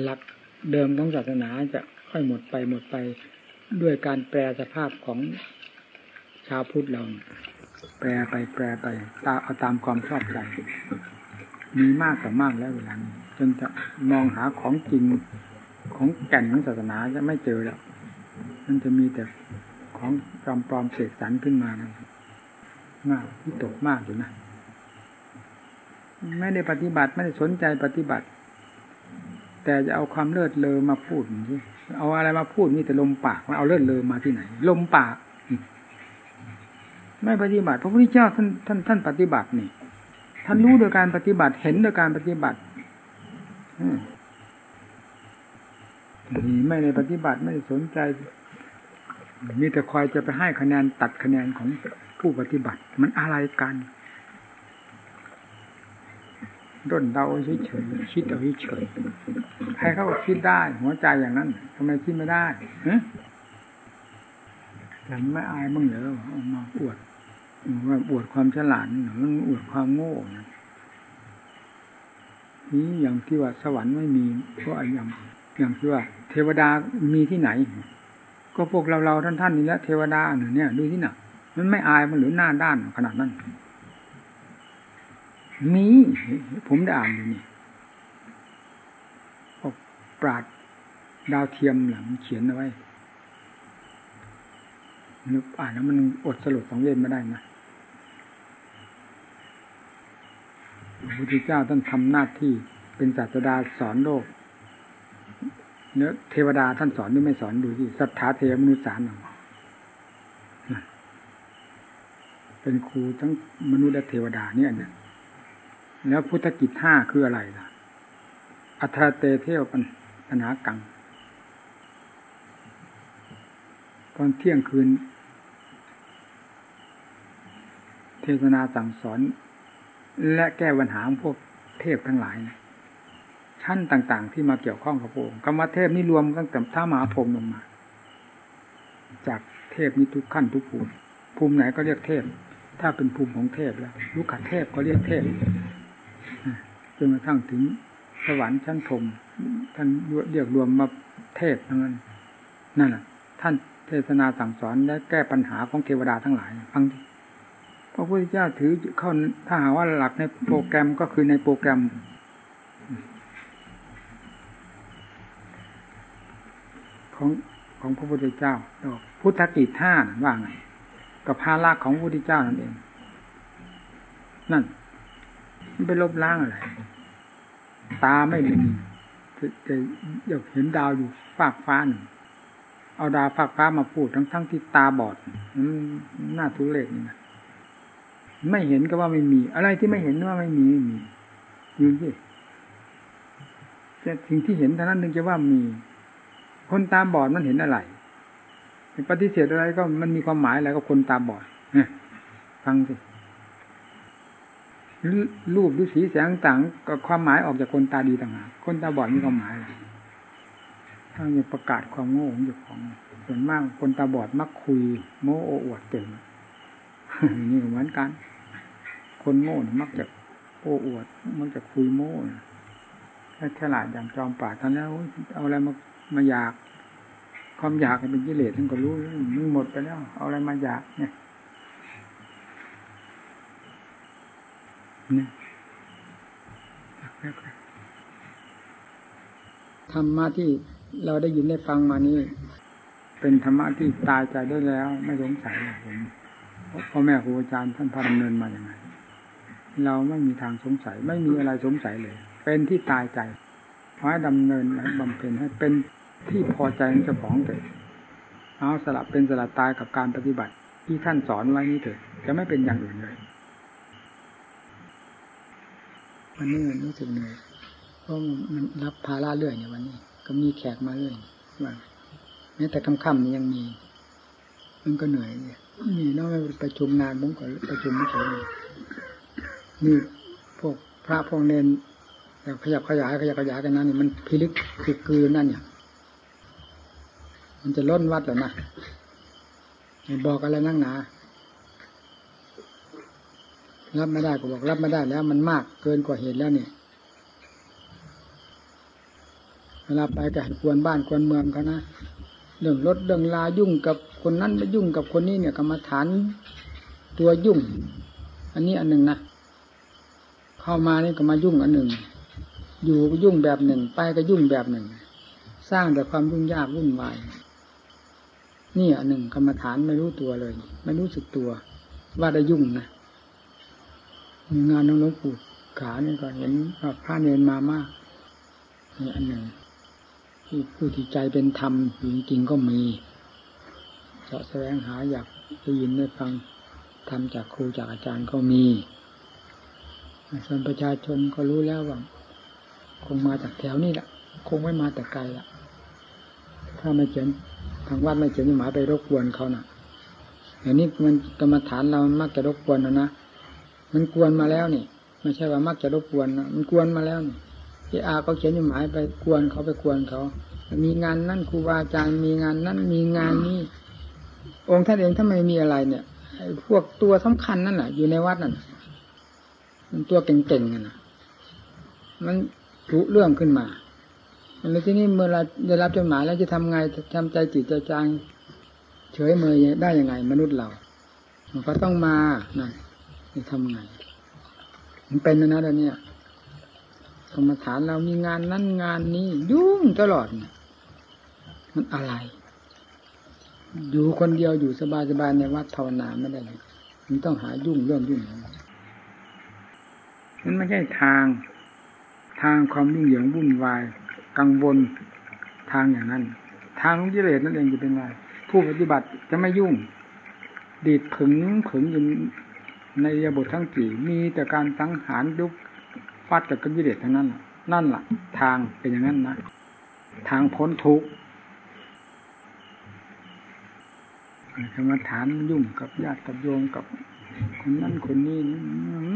หลักเดิมของศาสนาจะค่อยหมดไปหมดไปด้วยการแปลสภาพของชาวพุทธเรา แปลไปแปลไปตาเอาตามความชอบใจ มีมากต่อมากแล้วเวลานี้จนจะมองหาของจริงของแก่นของศาสนาจะไม่เจอแล้วมันจะมีแต่ของปลอมปลอมเสกสรรขึ้นมานะมากที่ตกมากอยู่นะ ไม่ได้ปฏิบัติไม่ได้สนใจปฏิบัติ แต่จะเอาความเลิศเลอมาพูดนี่เอาอะไรมาพูดนี่แต่ลมปากมาเอาเลิศเลอมาที่ไหน ลมปากไม่ปฏิบัติ พระพุทธเจ้าท่านท่านท่านปฏิบัตินี่ ท่านรู้โดยการปฏิบัติเห็นโดยการปฏิบัตินี่ไม่ได้ปฏิบัติไม่ได้สนใจ มีแต่คอยจะไปให้คะแนนตัดคะแนนของผู้ปฏิบัติ มันอะไรกัน ด้นเดาเฉยๆคิดเอาเฉยๆใครเขาก็คิดได้ หัวใจอย่างนั้นทำไมคิดไม่ได้ฮ้ยแต่ไม่อายบ้างเหรอเอามาอวดว่าอวดความฉลาดหรืออวดความโง่นะนี่อย่างที่ว่าสวรรค์ไม่มีก็อย่างอย่างที่ว่า เทวดามีที่ไหน ก็พวกเราเราท่านท่านนี่แหละเทวดาเนี่ยดูที่หนักมันไม่อายมันหรือหน้าด้านขนาดนั้น มีผมได้อ่านอยู่นี่ออกปราดดาวเทียมหลังเขียนเอาไว้นึกอ่านแล้วมันอดสลดสังเวชไม่ได้นะพระพุทธเจ้าท่านทำหน้าที่เป็นศาสดาสอนโลกเนื้อเทวดาท่านสอนหรือไม่สอนดูที่สัทธาเทวมนุษย์สารเป็นครูทั้งมนุษย์และเทวดาเนี่ยนะ แล้วพุทธกิจห้าคืออะไรล่ะ อัตราเตเทวปัญหากัง ตอนเที่ยงคืน เทศนาสั่งสอน และแก้ปัญหาพวกเทพทั้งหลายนะชั้นต่างๆ ที่มาเกี่ยวข้องกับพระองค์กรรมเทพนี่รวมตั้งแต่ท่ามหาพรมลงมา จากเทพนี้ทุกขั้นทุกภูมิภูมิไหนก็เรียกเทพ ถ้าเป็นภูมิของเทพแล้วลูกขเทพก็เรียกเทพ จนกระทั่งถึงสวรรค์ชั้นพรมท่านเรียกรวมมาเทพทั้งนั้นนั่นแหละท่านเทศนาสั่งสอนและแก้ปัญหาของเทวดาทั้งหลายฟังพระพุทธเจ้าถือเข้าถ้าหาว่าหลักในโปรแกรมก็คือในโปรแกรม ของของพระพุทธเจ้าพุทธกิจท่าว่าไงกับภาระของพระพุทธเจ้านั่นเอง นั่น มันไปลบล้างอะไร ตาไม่มีจะอยากเห็นดาวอยู่ฟากฟ้าหนึ่งเอาดาวฟากฟ้ามาพูดทั้งทั้งที่ตาบอดหน้าทุเรศนี่นะไม่เห็นก็ว่าไม่มี อะไรที่ไม่เห็นว่าไม่มีไม่มียืนสิแต่สิ่งที่เห็นเท่านั้นนึงจะว่ามี คนตาบอดมันเห็นอะไรปฏิเสธอะไรก็มันมีความหมายอะไรก็คนตาบอดฟังสิ รูปหรือสีแสงต่างก็ความหมายออกจากคนตาดีต่างหากคนตาบอดมีความหมายถ้าจะประกาศความโง่ของเจ้าของส่วนมากคนตาบอดมักคุย โม้โอ้อวดเก่งนี่เหมือนกัน คนโง่มักจะโอ้อวด มักจะคุยโม้ถ้าฉลาดอย่างจอมป่าท่านแล้วเอาอะไรมามาอยาก ความอยากเป็นกิเลสท่านก็รู้มันหมดไปแล้ว เอาอะไรมาอยากเนี่ย นี่ธรรมะที่เราได้ยินได้ฟังมานี่เป็นธรรมะที่ตายใจได้แล้วไม่สงสัยผมพ่อแม่ครูอาจารย์ท่านพาดำเนินมาอย่างไรเราไม่มีทางสงสัย ไม่มีอะไรสงสัยเลย เป็นที่ตายใจขอให้ดำเนินบำเพ็ญให้เป็นที่พอใจของเจ้าของเถิดเอาสลับเป็นสลับตายกับการปฏิบัติ ที่ท่านสอนไว้นี้เถิดจะไม่เป็นอย่างอื่นเลย วันนี้รู้สึกเหนื่อยเพราะมันรับภาระเรื่อยเนี่ยวันนี้ ก็มีแขกมาเรื่อยว่าแม้แต่ค่ำๆนี่ยังมี มันก็เหนื่อยเนี่ยมีนอกไปประชุมนานผมก็ประชุมไม่เฉยนี่พวกพระพวกเนนขยับขยายขยับขยายกันนั่นนี่มันพิลึกคือกือนั่นเนี่ยมันจะล้นวัดแล้วนะบอกอะไรนั่งหนา รับไม่ได้ก็บอกรับไม่ได้แล้ว มันมากเกินกว่าเหตุแล้วเนี่ยลาไปก็ให้ควรบ้านควรเมืองเขานะเรื่องรถเรื่องลายุ่งกับคนนั้นไปยุ่งกับคนนี้เนี่ยกรรมฐานตัวยุ่ง อันนี้อันหนึ่งนะเข้ามานี่ก็มายุ่งอันหนึ่ง อยู่ก็ยุ่งแบบหนึ่ง ไปก็ยุ่งแบบหนึ่ง สร้างแต่ความยุ่งยากวุ่นวายนี่อันหนึ่งกรรมฐานไม่รู้ตัวเลย ไม่รู้สึกตัว ว่าได้ยุ่งนะ มีงานน้องหลวงปู่ขาเนี่ยก็เห็นพระเนนมามากนี่อันหนึ่งที่ผู้ที่ใจเป็นธรรมจริงๆก็มีเสาะแสวงหาอยากได้ยินได้ฟังทำจากครูจากอาจารย์ก็มีส่วนประชาชนก็รู้แล้วว่าคงมาจากแถวนี้แหละ คงไม่มาแต่ไกลละถ้าไม่เขียนทางวัดไม่เขียนหมายไปรบกวนเขานะ่ะอย่างนี้มันกรรมฐานเรามักจะรบกวนนะนะ มันกวนมาแล้วนี่ไม่ใช่ว่ามักจะรบกวนนะมันกวนมาแล้วนี่ที่อาเขาเขียนจดหมายไปกวนเขาไปกวนเขา มีงานนั่นครูบาอาจารย์มีงานนั่นมีงานนี้ องค์ท่านเองถ้าไม่มีอะไรเนี่ยพวกตัวสำคัญนั่นแหละอยู่ในวัดนั่นมันตัวเก่งๆกันะมันรู้เรื่องขึ้นมาแล้วที่นี้เมื่อเราได้รับจดหมายแล้วจะทำไงทำใจจิตใจจางเฉยเมยได้ยังไง มนุษย์เรา มันก็ต้องมานะ จะทำไงมันเป็นนะนะเดี๋ยวนี้กรรมฐานเรามีงานนั้นงานนี้ ยุ่งตลอดเนี่ยมันอะไร อยู่คนเดียวอยู่สบายสบายในวัดภาวนาไม่ได้เลยมันต้องหายุ่งเรื่องยุ่งมันไม่ใช่ทาง ทางความยุ่งเหยิงวุ่นวาย กังวลทางอย่างนั้น ทางของกิเลสนั่นเองจะเป็นไงผู้ปฏิบัติจะไม่ยุ่ง ดีดผึงผึงอยู่ ในยบททั้งสี่มีแต่การสังหารยุบฟัดกับกิเลสทั้งนั้นนั่นแหละทางเป็นอย่างนั้นนะทางพ้นทุกข์กรรมฐานยุ่งกับญาติกับโยมกับคนนั้นคนนี้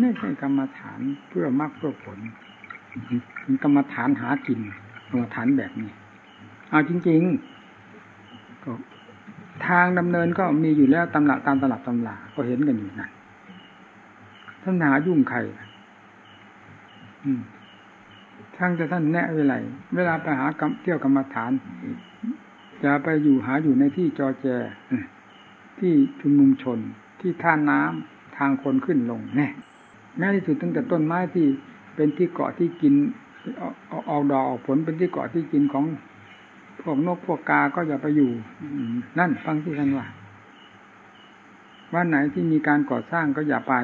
ไม่ใช่กรรมฐานเพื่อมรรคเพื่อผลมันกรรมฐานหากินกรรมฐานแบบนี้เอาจริงๆก็ทางดำเนินก็มีอยู่แล้วตำละตามตลับตำลาก็เห็นกันอยู่นั่น ท่านหายุ่งใครอืมช่างจะท่านแนะเวลาเวลาไปหากรรมเที่ยวกรรมฐาน จะไปอยู่หาอยู่ในที่จอแจ ที่ชุมนุมชน ที่ท่าน้ำทางคนขึ้นลงแน่แม้ที่สุดตั้งแต่ต้นไม้ที่เป็นที่เกาะที่กินออกดอกออกผลเป็นที่เกาะที่กินของพวกนกพวกกาก็อย่าไปอยู่นั่นฟังที่ท่านว่าว่าไหนที่มีการก่อสร้างก็อย่าไป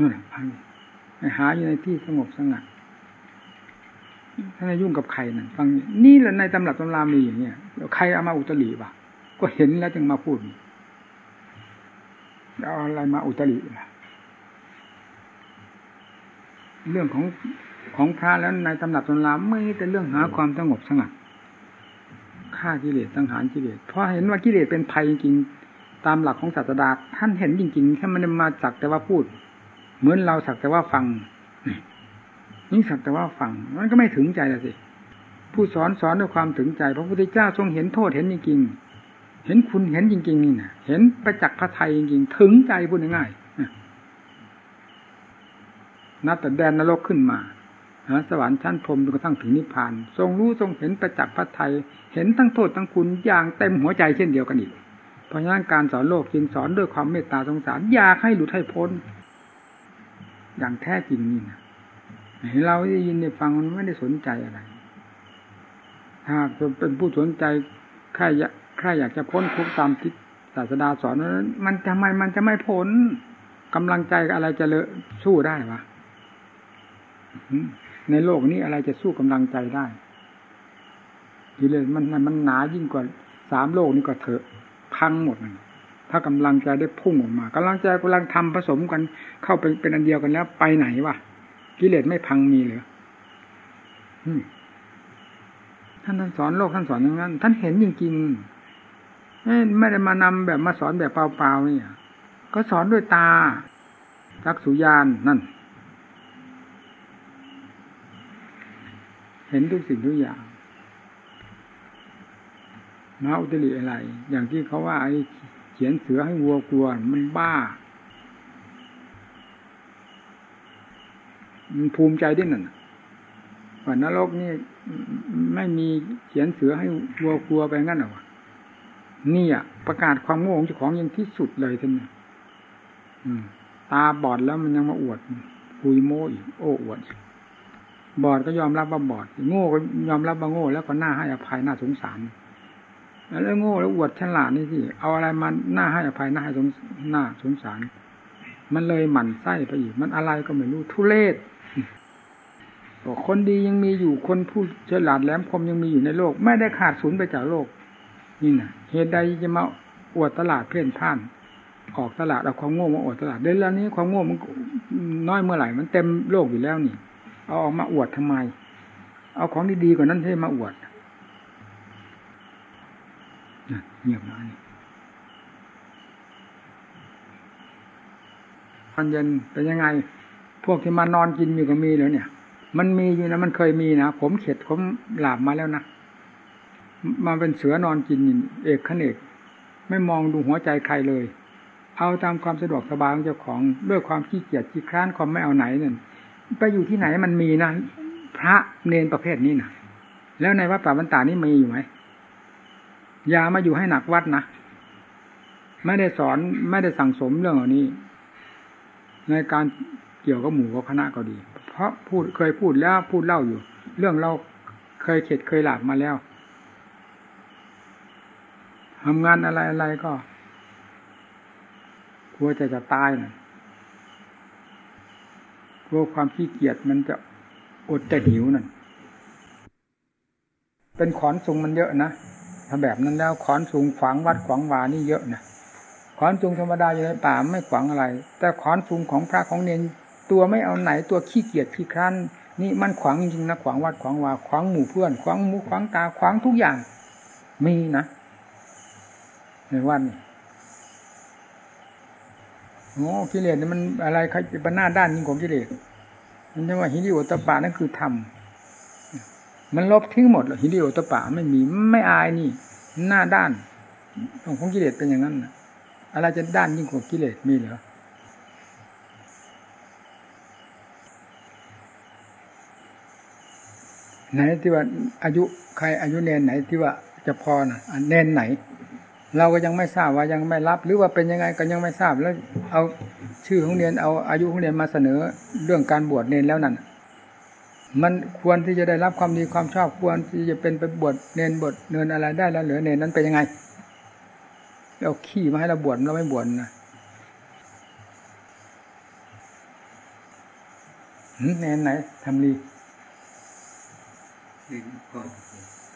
นั่นฟังหาอยู่ในที่สงบสงัดถ้าไม่ยุ่งกับใครนั่นฟังนี่แหละในตำรับตำรามีอย่างเนี้ยใครเอามาอุตริวะก็เห็นแล้วจึงมาพูดเอาอะไรมาอุตริล่ะเรื่องของของพระแล้วในตำหนักตำราไม่แต่เรื่องหาความสงบสงัดฆ่ากิเลสสังหารกิเลสเพราะเห็นว่ากิเลสเป็นภัยจริงตามหลักของศาสดาท่านเห็นจริงๆแค่มันมาสักแต่ว่าพูด เหมือนเราสักแต่ว่าฟังนี่สักแต่ว่าฟังมันก็ไม่ถึงใจละสิ ผู้สอนสอนด้วยความถึงใจพระพุทธเจ้าทรงเห็นโทษเห็นจริงๆเห็นคุณเห็นจริง ๆ นี่นะเห็นประจักษ์พระไทยจริงๆ ถึงใจพูดง่ายๆนับแต่แดนนรกขึ้นมาสวรรค์ชั้นพรมจนกระทั่งถึงนิพพาน ทรงรู้ทรงเห็นประจักษ์พระไทยเห็นทั้งโทษทั้งคุณอย่างเต็มหัวใจเช่นเดียวกันอีกเพราะฉะนั้นการสอนโลกจึงสอนด้วยความเมตตาสงสารอยากให้หลุดให้พ้น อย่างแท้จริงนี่นะเราได้ยินได้ฟังมันไม่ได้สนใจอะไร หากเป็นผู้สนใจใครอยากใครอยากจะพ้นทุกตามที่ศาสดาสอนนั้นมันทำไมมันจะไม่พ้นกำลังใจอะไรจะเลอะสู้ได้วะในโลกนี้อะไรจะสู้กำลังใจได้กิเลสมันมันหนายิ่งกว่าสามโลกนี้ก็เถอะพังหมด ถ้ากำลังใจได้พุ่งออกมากำลังใจกำลังทำผสมกันเข้าไปเป็นอันเดียวกันแล้ว ไปไหนวะกิเลสไม่พังมีเหรือท่านท่านสอนโลกท่านสอนอย่างนั้น ท่านเห็นจริงๆไม่ได้มานำแบบมาสอนแบบเปล่าๆนี่ก็สอนด้วยตาจักสุญานนั่น เห็นทุกสิ่งทุกอย่างมาอุตริอะไร อย่างที่เขาว่าไอ้ ขียนเสือให้วัวกลัวมันบ้า มันภูมิใจด้วยนั่นว่านรกนี่ไม่มีเขียนเสือให้วัวกลัวไปงั้นหรอนี่อะประกาศความโง่ของเจ้าของยังที่สุดเลยท่านเนี่ยตาบอดแล้วมันยังมาอวดคุยโม้อีกโอ้อวดบอดก็ยอมรับว่าบอด โง่ก็ยอมรับว่าโง่ แล้วก็น้าให้อภัยน้าสงสาร แล้วโง่แล้วอวดฉลาดนี่สิเอาอะไรมาหน้าให้อภัยหน้าให้สงหน้าสงสาร มันเลยหมั่นไส้ไปอีก มันอะไรก็ไม่รู้ทุเรศคนดียังมีอยู่คนผู้ฉลาดแหลมคมยังมีอยู่ในโลก ไม่ได้ขาดศูนย์ไปจากโลก นี่นะเหตุใดจะมาอวดตลาดเพ่นพ่าน ออกตลาดเอาความโง่มาอวดตลาดเดี๋ยวนี้ความโง่มันน้อยเมื่อไหร่ มันเต็มโลกอยู่แล้วนี่ เอาออกมาอวดทำไม เอาของดีๆกว่านั้นให้มาอวด เงียบมาตอนเย็นเป็นยังไง พวกที่มานอนกินอยู่ก็มีแล้วเนี่ย มันมีอยู่นะมันเคยมีนะผมเข็ดผมหลาบมาแล้วนะมาเป็นเสือนอนกินเอกขเนกไม่มองดูหัวใจใครเลย เอาตามความสะดวกสบายของเจ้าของด้วยความขี้เกียจขี้คร้านความไม่เอาไหนเนั่นไปอยู่ที่ไหนมันมีนะพระเนนประเภทนี้นะแล้วในวัดป่าบรรดานี่มีอยู่ไหม ย่ามาอยู่ให้หนักวัดนะไม่ได้สอนไม่ได้สั่งสมเรื่องเหล่านี้ ในการเกี่ยวกับหมู่กับคณะก็ดี เพราะพูดเคยพูดแล้วพูดเล่าอยู่ เรื่องเราเคยเข็ดเคยหลาบมาแล้วทำงานอะไรอะไรก็กลัวจะจะตายนะกลัวความขี้เกียจมันจะอดจะหิวนั่นเป็นขอนสูงมันเยอะนะ ถ้าแบบนั้นแล้วขอนสูงขวางวัดขวางวานี่เยอะนะขอนสูงธรรมดาอยู่ในป่าไม่ขวางอะไร แต่ขอนสูงของพระของเนนตัวไม่เอาไหนตัวขี้เกียจขี้ครั้น นี่มันขวางจริงๆนะขวางวัดขวางวาขวางหมู่เพื่อน ขวางหมู่ขวางตาขวางทุกอย่าง มีนะในวันนี้โอ้กิเลสนี่มันอะไรใครเป็นหน้าด้านยิ่งของกิเลสมันจะว่าฮิริโอตปานั่นคือธรรม มันลบทิ้งหมดเลยฮิริโอตปาไม่มีไม่อายนี่ หน้าด้านของกิเลสเป็นอย่างนั้นนะอะไรจะด้านยิ่งกว่ากิเลสมีเหรอไหนที่ว่าอายุใครอายุเนนไหนที่ว่าจะพอนะเนนไหน เราก็ยังไม่ทราบว่ายังไม่รับ หรือว่าเป็นยังไงก็ยังไม่ทราบแล้ว เอาชื่อของเรียนเอาอายุของเรียนมาเสนอเรื่องการบวชเนนแล้วนั่น มันควรที่จะได้รับความดีความชอบควรที่จะเป็นไปบวชเนนบวชเนินอะไรได้แล้วเหลือเนนนั้นเป็นยังไงเอาขี้มาให้เราบวชเราไม่บวชนะเนนไหนทำดีเนนนคร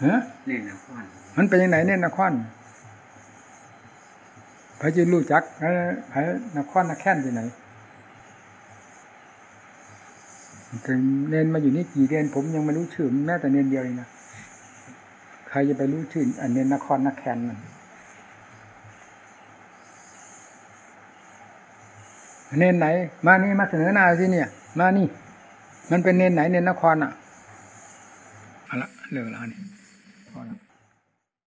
ฮะเนนนครมันเป็นยังไงเนนนครพระจะรู้จักพระนครนแค่นที่ไหน ถึงเนนมาอยู่นี่กี่เดือนผมยังไม่รู้ชื่อแม้แต่เนนเดียวเลยนะใครจะไปรู้ชื่ออันเนนนครนแคนมันเนนไหน มานี่มาเสนอหน้าสิเนี่ย มานี่ มันเป็นเนนไหนเนนนครอะเอาละเรื่องแล้วนี่พอละ